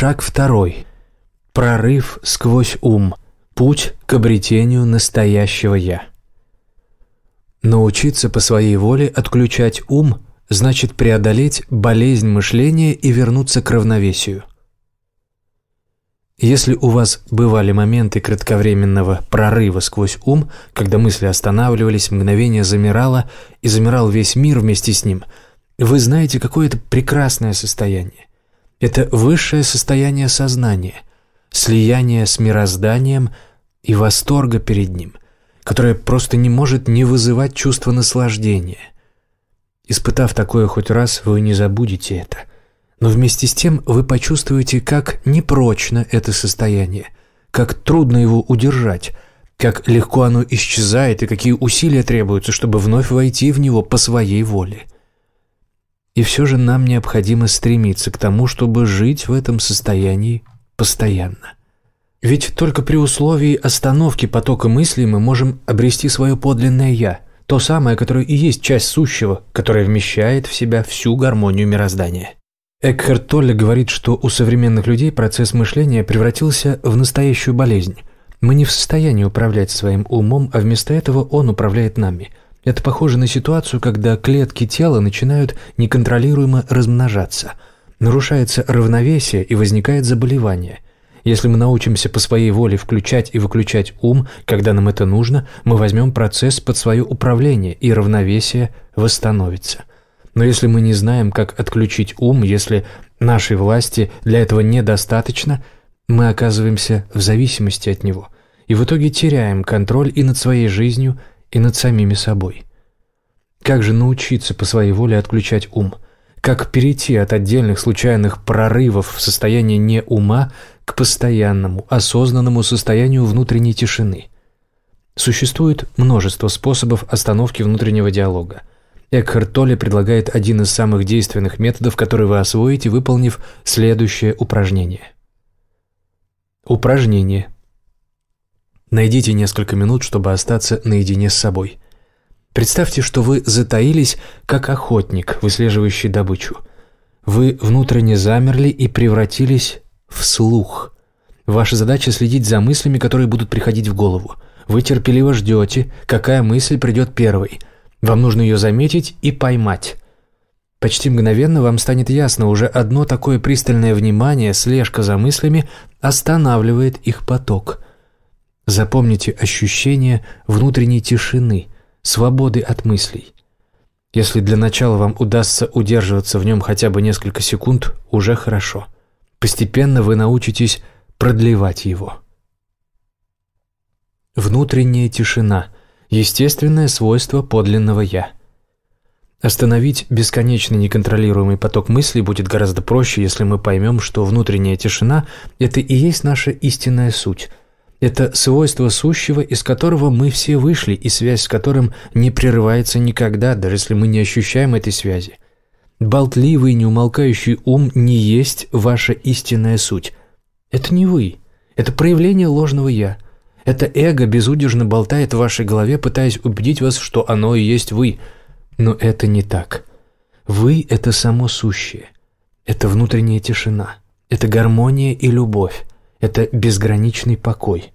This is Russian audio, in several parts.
Шаг второй. Прорыв сквозь ум. Путь к обретению настоящего «я». Научиться по своей воле отключать ум значит преодолеть болезнь мышления и вернуться к равновесию. Если у вас бывали моменты кратковременного прорыва сквозь ум, когда мысли останавливались, мгновение замирало и замирал весь мир вместе с ним, вы знаете, какое это прекрасное состояние. Это высшее состояние сознания, слияние с мирозданием и восторга перед ним, которое просто не может не вызывать чувство наслаждения. Испытав такое хоть раз, вы не забудете это – но вместе с тем вы почувствуете, как непрочно это состояние, как трудно его удержать, как легко оно исчезает и какие усилия требуются, чтобы вновь войти в него по своей воле. И все же нам необходимо стремиться к тому, чтобы жить в этом состоянии постоянно. Ведь только при условии остановки потока мыслей мы можем обрести свое подлинное «я», то самое, которое и есть часть сущего, которое вмещает в себя всю гармонию мироздания. Экхарт Толле говорит, что у современных людей процесс мышления превратился в настоящую болезнь. Мы не в состоянии управлять своим умом, а вместо этого он управляет нами. Это похоже на ситуацию, когда клетки тела начинают неконтролируемо размножаться. Нарушается равновесие и возникает заболевание. Если мы научимся по своей воле включать и выключать ум, когда нам это нужно, мы возьмем процесс под свое управление, и равновесие восстановится. Но если мы не знаем, как отключить ум, если нашей власти для этого недостаточно, мы оказываемся в зависимости от него и в итоге теряем контроль и над своей жизнью, и над самими собой. Как же научиться по своей воле отключать ум? Как перейти от отдельных случайных прорывов в состояние не ума к постоянному, осознанному состоянию внутренней тишины? Существует множество способов остановки внутреннего диалога. Экхарт Толли предлагает один из самых действенных методов, который вы освоите, выполнив следующее упражнение. Упражнение. Найдите несколько минут, чтобы остаться наедине с собой. Представьте, что вы затаились, как охотник, выслеживающий добычу. Вы внутренне замерли и превратились в слух. Ваша задача следить за мыслями, которые будут приходить в голову. Вы терпеливо ждете, какая мысль придет первой – вам нужно ее заметить и поймать. Почти мгновенно вам станет ясно, уже одно такое пристальное внимание, слежка за мыслями останавливает их поток. Запомните ощущение внутренней тишины, свободы от мыслей. Если для начала вам удастся удерживаться в нем хотя бы несколько секунд, уже хорошо. Постепенно вы научитесь продлевать его. Внутренняя тишина – естественное свойство подлинного «я». Остановить бесконечный неконтролируемый поток мыслей будет гораздо проще, если мы поймем, что внутренняя тишина – это и есть наша истинная суть. Это свойство сущего, из которого мы все вышли, и связь с которым не прерывается никогда, даже если мы не ощущаем этой связи. Болтливый, неумолкающий ум не есть ваша истинная суть. Это не вы. Это проявление ложного «я». Это эго безудержно болтает в вашей голове, пытаясь убедить вас, что оно и есть вы. Но это не так. Вы – это само сущее. Это внутренняя тишина. Это гармония и любовь. Это безграничный покой.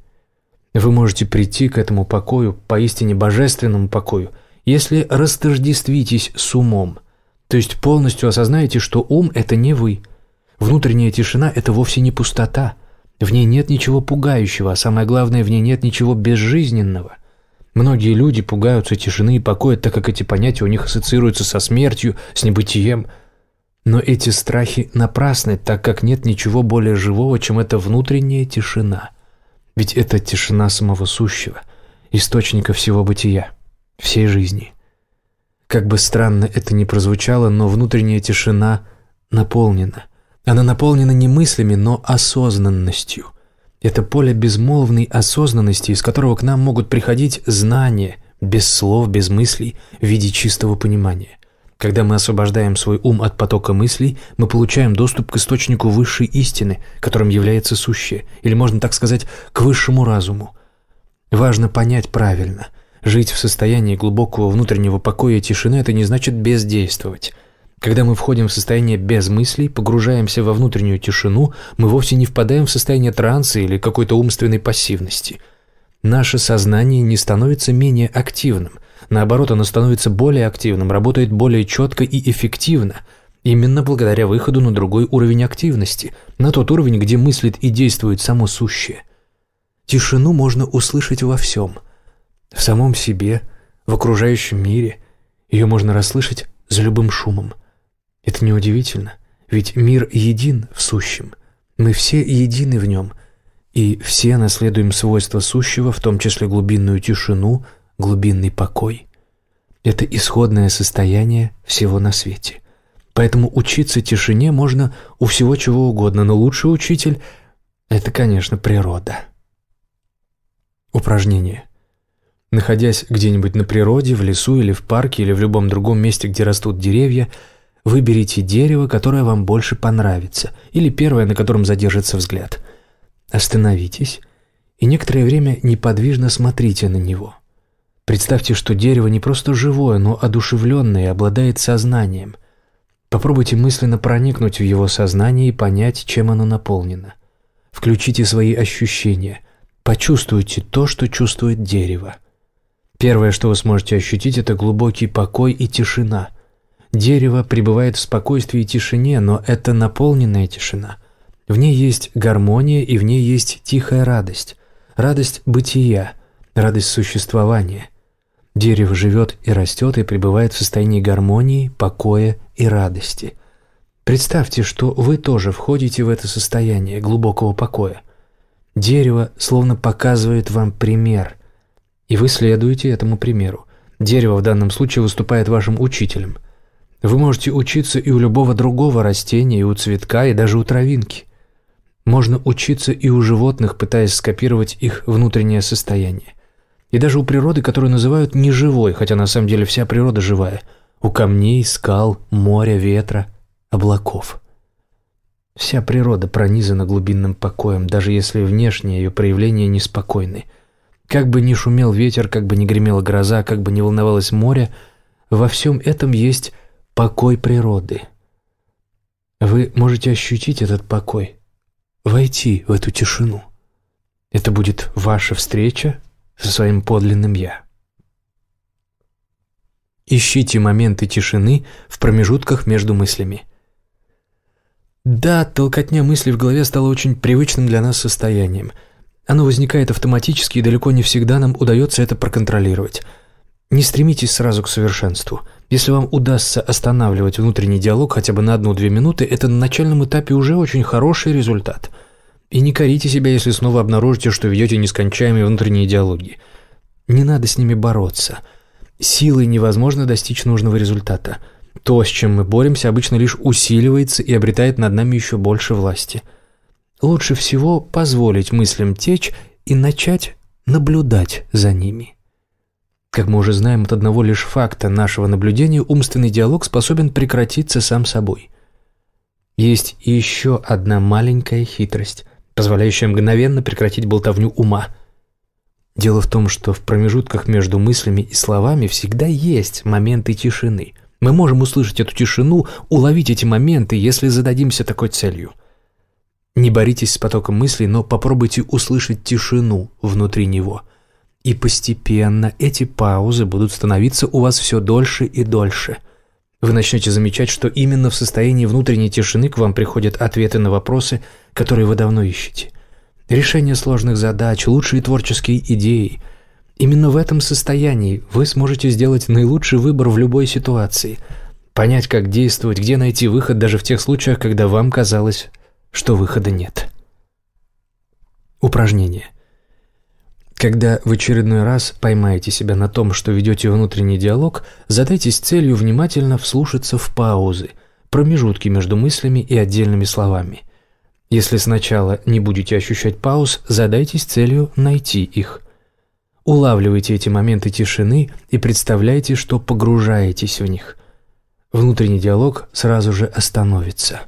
Вы можете прийти к этому покою, поистине божественному покою, если растождествитесь с умом, то есть полностью осознаете, что ум – это не вы. Внутренняя тишина – это вовсе не пустота – в ней нет ничего пугающего, а самое главное, в ней нет ничего безжизненного. Многие люди пугаются тишины и покоя, так как эти понятия у них ассоциируются со смертью, с небытием. Но эти страхи напрасны, так как нет ничего более живого, чем эта внутренняя тишина. Ведь это тишина самого сущего, источника всего бытия, всей жизни. Как бы странно это ни прозвучало, но внутренняя тишина наполнена – она наполнена не мыслями, но осознанностью. Это поле безмолвной осознанности, из которого к нам могут приходить знания, без слов, без мыслей, в виде чистого понимания. Когда мы освобождаем свой ум от потока мыслей, мы получаем доступ к источнику высшей истины, которым является сущее, или, можно так сказать, к высшему разуму. Важно понять правильно. Жить в состоянии глубокого внутреннего покоя и тишины – это не значит бездействовать. Когда мы входим в состояние без мыслей, погружаемся во внутреннюю тишину, мы вовсе не впадаем в состояние транса или какой-то умственной пассивности. Наше сознание не становится менее активным. Наоборот, оно становится более активным, работает более четко и эффективно. Именно благодаря выходу на другой уровень активности, на тот уровень, где мыслит и действует само сущее. Тишину можно услышать во всем. В самом себе, в окружающем мире. Ее можно расслышать за любым шумом – это неудивительно, ведь мир един в сущем. Мы все едины в нем, и все наследуем свойства сущего, в том числе глубинную тишину, глубинный покой. Это исходное состояние всего на свете. Поэтому учиться тишине можно у всего чего угодно, но лучший учитель – это, конечно, природа. Упражнение. Находясь где-нибудь на природе, в лесу или в парке или в любом другом месте, где растут деревья – Выберите дерево, которое вам больше понравится, или первое, на котором задержится взгляд. Остановитесь и некоторое время неподвижно смотрите на него. Представьте, что дерево не просто живое, но одушевленное и обладает сознанием. Попробуйте мысленно проникнуть в его сознание и понять, чем оно наполнено. Включите свои ощущения, почувствуйте то, что чувствует дерево. Первое, что вы сможете ощутить, это глубокий покой и тишина – Дерево пребывает в спокойствии и тишине, но это наполненная тишина. В ней есть гармония и в ней есть тихая радость. Радость бытия, радость существования. Дерево живет и растет и пребывает в состоянии гармонии, покоя и радости. Представьте, что вы тоже входите в это состояние глубокого покоя. Дерево словно показывает вам пример, и вы следуете этому примеру. Дерево в данном случае выступает вашим учителем – вы можете учиться и у любого другого растения, и у цветка, и даже у травинки. Можно учиться и у животных, пытаясь скопировать их внутреннее состояние. И даже у природы, которую называют неживой, хотя на самом деле вся природа живая. У камней, скал, моря, ветра, облаков. Вся природа пронизана глубинным покоем, даже если внешние ее проявления неспокойны. Как бы ни шумел ветер, как бы ни гремела гроза, как бы ни волновалось море, во всем этом есть покой природы. Вы можете ощутить этот покой, войти в эту тишину. Это будет ваша встреча со своим подлинным «я». Ищите моменты тишины в промежутках между мыслями. Да, толкотня мыслей в голове стала очень привычным для нас состоянием. Оно возникает автоматически, и далеко не всегда нам удается это проконтролировать. Не стремитесь сразу к совершенству – если вам удастся останавливать внутренний диалог хотя бы на одну-две минуты, это на начальном этапе уже очень хороший результат. И не корите себя, если снова обнаружите, что ведете нескончаемые внутренние диалоги. Не надо с ними бороться. Силой невозможно достичь нужного результата. То, с чем мы боремся, обычно лишь усиливается и обретает над нами еще больше власти. Лучше всего позволить мыслям течь и начать наблюдать за ними. Как мы уже знаем от одного лишь факта нашего наблюдения, умственный диалог способен прекратиться сам собой. Есть еще одна маленькая хитрость, позволяющая мгновенно прекратить болтовню ума. Дело в том, что в промежутках между мыслями и словами всегда есть моменты тишины. Мы можем услышать эту тишину, уловить эти моменты, если зададимся такой целью. Не боритесь с потоком мыслей, но попробуйте услышать тишину внутри него – и постепенно эти паузы будут становиться у вас все дольше и дольше. Вы начнете замечать, что именно в состоянии внутренней тишины к вам приходят ответы на вопросы, которые вы давно ищете. Решение сложных задач, лучшие творческие идеи. Именно в этом состоянии вы сможете сделать наилучший выбор в любой ситуации. Понять, как действовать, где найти выход даже в тех случаях, когда вам казалось, что выхода нет. Упражнение. Когда в очередной раз поймаете себя на том, что ведете внутренний диалог, задайтесь целью внимательно вслушаться в паузы, промежутки между мыслями и отдельными словами. Если сначала не будете ощущать пауз, задайтесь целью найти их. Улавливайте эти моменты тишины и представляйте, что погружаетесь в них. Внутренний диалог сразу же остановится.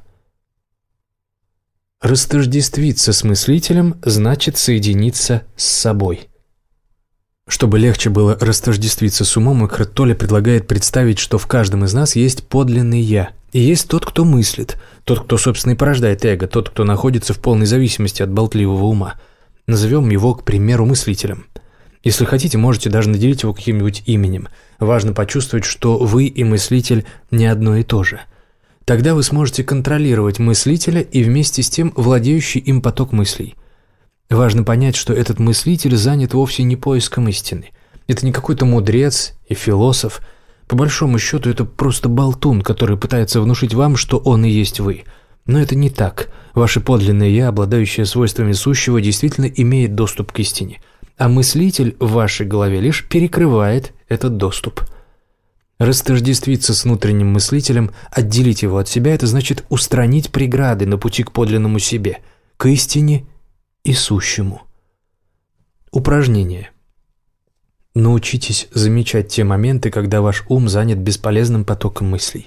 Растождествиться с мыслителем значит соединиться с собой. Чтобы легче было растождествиться с умом, Экхарт Толле предлагает представить, что в каждом из нас есть подлинный «я», И есть тот, кто мыслит, тот, кто, собственно, и порождает эго, тот, кто находится в полной зависимости от болтливого ума. Назовем его, к примеру, мыслителем. Если хотите, можете даже наделить его каким-нибудь именем. Важно почувствовать, что вы и мыслитель не одно и то же. Тогда вы сможете контролировать мыслителя и вместе с тем владеющий им поток мыслей. Важно понять, что этот мыслитель занят вовсе не поиском истины. Это не какой-то мудрец и философ – по большому счету, это просто болтун, который пытается внушить вам, что он и есть вы. Но это не так. Ваше подлинное «я», обладающее свойствами сущего, действительно имеет доступ к истине. А мыслитель в вашей голове лишь перекрывает этот доступ. Растождествиться с внутренним мыслителем, отделить его от себя – это значит устранить преграды на пути к подлинному себе, к истине и сущему. Упражнение – Научитесь замечать те моменты, когда ваш ум занят бесполезным потоком мыслей.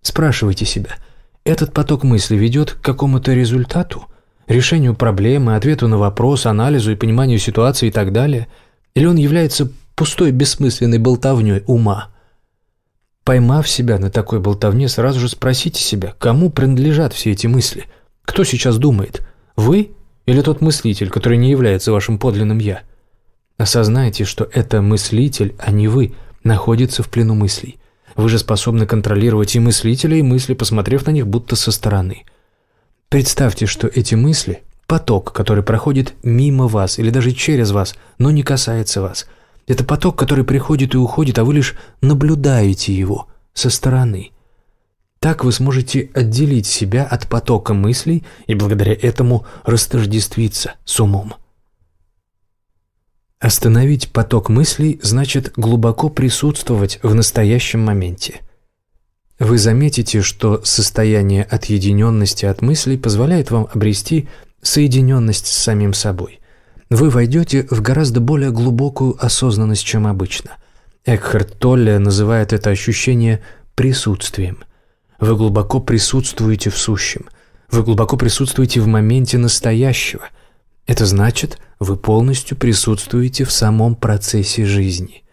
Спрашивайте себя, этот поток мыслей ведет к какому-то результату, решению проблемы, ответу на вопрос, анализу и пониманию ситуации и так далее, или он является пустой бессмысленной болтовней ума? Поймав себя на такой болтовне, сразу же спросите себя, кому принадлежат все эти мысли? Кто сейчас думает? Вы или тот мыслитель, который не является вашим подлинным «я»? Осознайте, что это мыслитель, а не вы, находится в плену мыслей. Вы же способны контролировать и мыслителя, и мысли, посмотрев на них будто со стороны. Представьте, что эти мысли – поток, который проходит мимо вас или даже через вас, но не касается вас. Это поток, который приходит и уходит, а вы лишь наблюдаете его со стороны. Так вы сможете отделить себя от потока мыслей и благодаря этому растождествиться с умом. Остановить поток мыслей значит глубоко присутствовать в настоящем моменте. Вы заметите, что состояние отъединенности от мыслей позволяет вам обрести соединенность с самим собой. Вы войдете в гораздо более глубокую осознанность, чем обычно. Экхарт Толле называет это ощущение присутствием. Вы глубоко присутствуете в сущем. Вы глубоко присутствуете в моменте настоящего – это значит, вы полностью присутствуете в самом процессе жизни.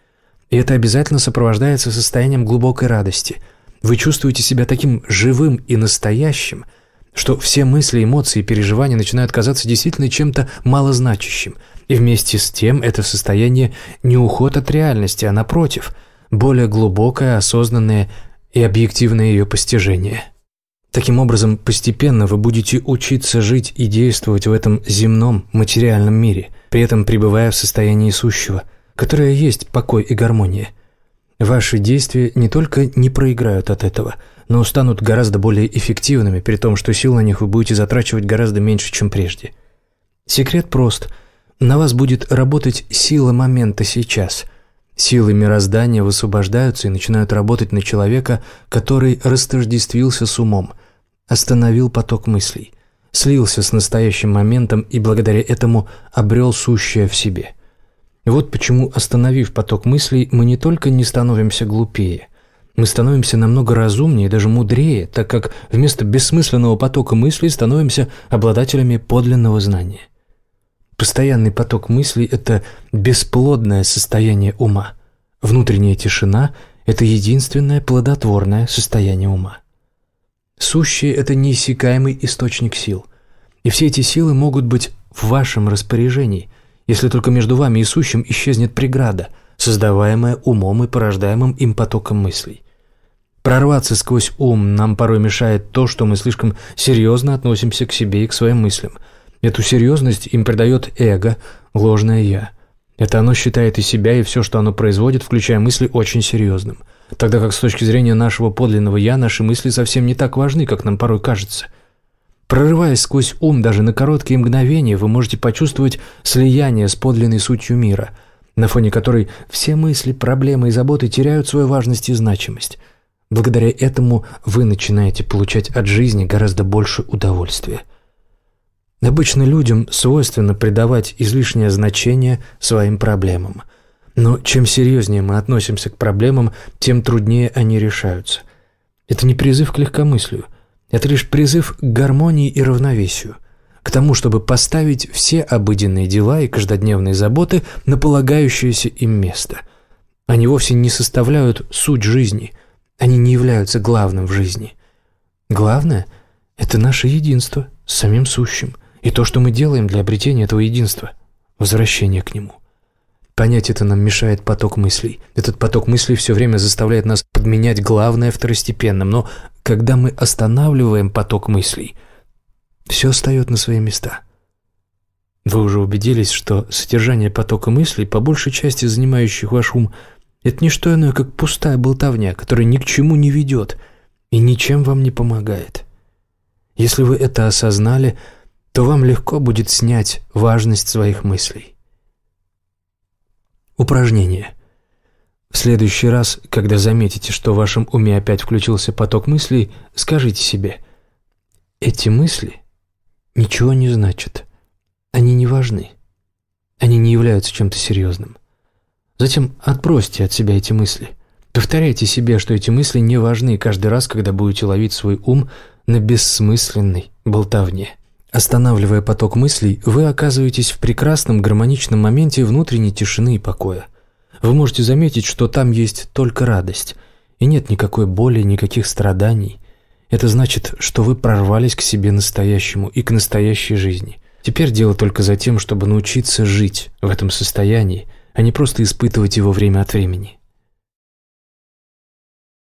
И это обязательно сопровождается состоянием глубокой радости. Вы чувствуете себя таким живым и настоящим, что все мысли, эмоции и переживания начинают казаться действительно чем-то малозначащим. И вместе с тем это состояние не уход от реальности, а напротив, более глубокое, осознанное и объективное ее постижение. Таким образом, постепенно вы будете учиться жить и действовать в этом земном, материальном мире, при этом пребывая в состоянии сущего, которое есть покой и гармония. Ваши действия не только не проиграют от этого, но станут гораздо более эффективными, при том, что сил на них вы будете затрачивать гораздо меньше, чем прежде. Секрет прост. На вас будет работать сила момента сейчас. Силы мироздания высвобождаются и начинают работать на человека, который растождествился с умом – остановил поток мыслей, слился с настоящим моментом и благодаря этому обрел сущее в себе. Вот почему, остановив поток мыслей, мы не только не становимся глупее, мы становимся намного разумнее и даже мудрее, так как вместо бессмысленного потока мыслей становимся обладателями подлинного знания. Постоянный поток мыслей – это бесплодное состояние ума. Внутренняя тишина – это единственное плодотворное состояние ума. Сущее – это неиссякаемый источник сил. И все эти силы могут быть в вашем распоряжении, если только между вами и сущим исчезнет преграда, создаваемая умом и порождаемым им потоком мыслей. Прорваться сквозь ум нам порой мешает то, что мы слишком серьезно относимся к себе и к своим мыслям. Эту серьезность им придает эго, ложное «я». Это оно считает и себя, и все, что оно производит, включая мысли, очень серьезным – тогда как с точки зрения нашего подлинного «я» наши мысли совсем не так важны, как нам порой кажется. Прорываясь сквозь ум даже на короткие мгновения, вы можете почувствовать слияние с подлинной сутью мира, на фоне которой все мысли, проблемы и заботы теряют свою важность и значимость. Благодаря этому вы начинаете получать от жизни гораздо больше удовольствия. Обычно людям свойственно придавать излишнее значение своим проблемам – но чем серьезнее мы относимся к проблемам, тем труднее они решаются. Это не призыв к легкомыслию. Это лишь призыв к гармонии и равновесию. К тому, чтобы поставить все обыденные дела и каждодневные заботы на полагающееся им место. Они вовсе не составляют суть жизни. Они не являются главным в жизни. Главное — это наше единство с самим сущим и то, что мы делаем для обретения этого единства, возвращение к нему. Понять это нам мешает поток мыслей. Этот поток мыслей все время заставляет нас подменять главное второстепенным, но когда мы останавливаем поток мыслей, все встает на свои места. Вы уже убедились, что содержание потока мыслей, по большей части занимающих ваш ум, это не что иное, как пустая болтовня, которая ни к чему не ведет и ничем вам не помогает. Если вы это осознали, то вам легко будет снять важность своих мыслей. Упражнение. В следующий раз, когда заметите, что в вашем уме опять включился поток мыслей, скажите себе «Эти мысли ничего не значат. Они не важны. Они не являются чем-то серьезным». Затем отбросьте от себя эти мысли. Повторяйте себе, что эти мысли не важны каждый раз, когда будете ловить свой ум на бессмысленной болтовне. Останавливая поток мыслей, вы оказываетесь в прекрасном гармоничном моменте внутренней тишины и покоя. Вы можете заметить, что там есть только радость, и нет никакой боли, никаких страданий. Это значит, что вы прорвались к себе настоящему и к настоящей жизни. Теперь дело только за тем, чтобы научиться жить в этом состоянии, а не просто испытывать его время от времени.